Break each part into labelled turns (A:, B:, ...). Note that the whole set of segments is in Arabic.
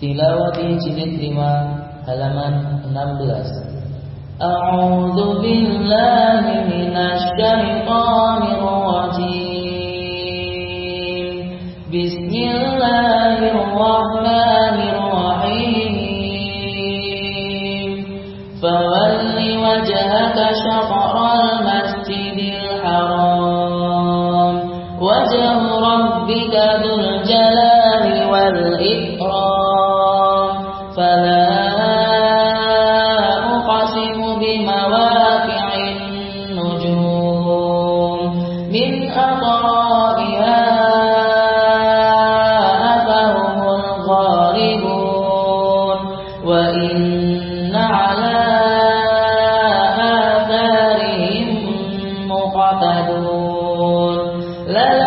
A: Tilawati jilid 5 halaman 16 A'udzu billahi minasy syaithanir rajim. Bismillahirrahmanirrahim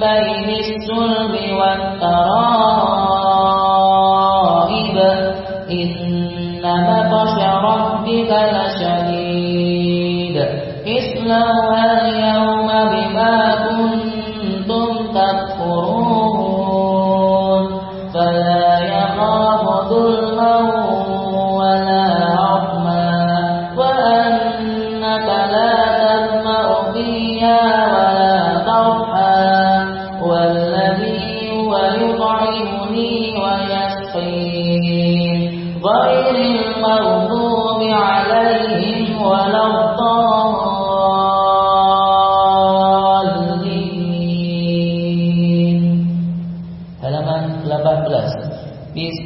A: بين السلب والترائب. إن بطش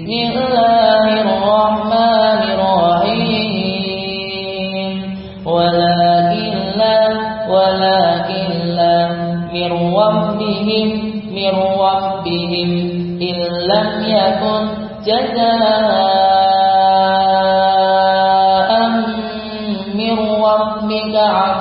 A: 18 Bismillahirrahmanirrahim walakin la walakin la min rabbihim min rabbihim illam yakun jazaa ربك عطاء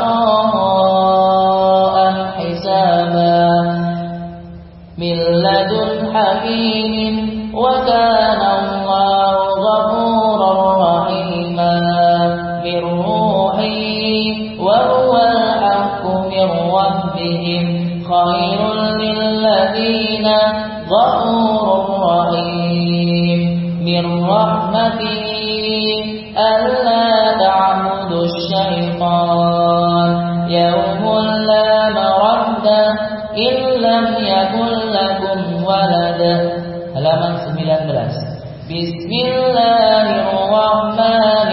A: من روحي وهو الحق من ربهم. خير للذين غفور رحيم من رحمته ألا تعبدوا الشيطان. يوم لا مرد إن لم يكن لكم ولد. halaman 19 Bismillahirrahmanirrahim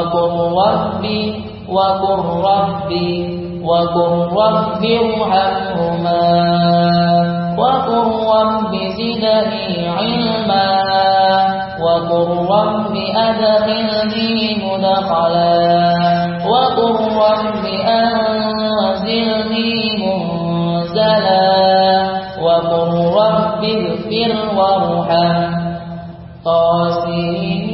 A: وقل ربي وقل ربي وقل ربي ارحمهما وقل ربي زدني علما وقل ربي أدخلني مدخلا وقل ربي أنزلني منزلا وقل ربي اغفر وارحم قاسين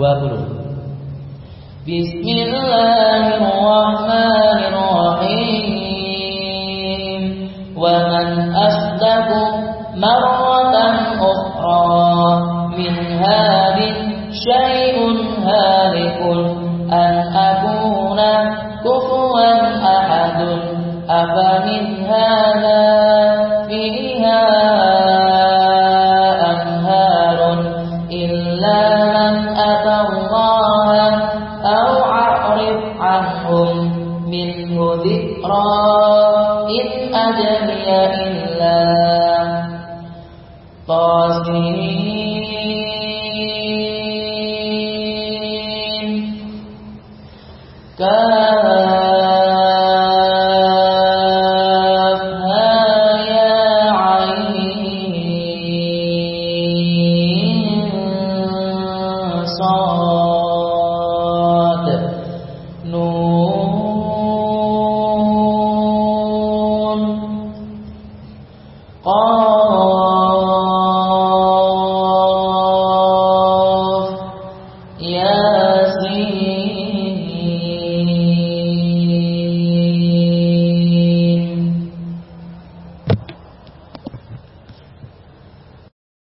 A: وابلغ بسم الله الرحمن الرحيم. ومن أصدق مرة أخرى من هذه شيء هالك أن أكون كفوا أحد. أفمن هذا فيه الله أو أعرض عنهم منه ذكرا إن أجري إلا طاسين. Yasin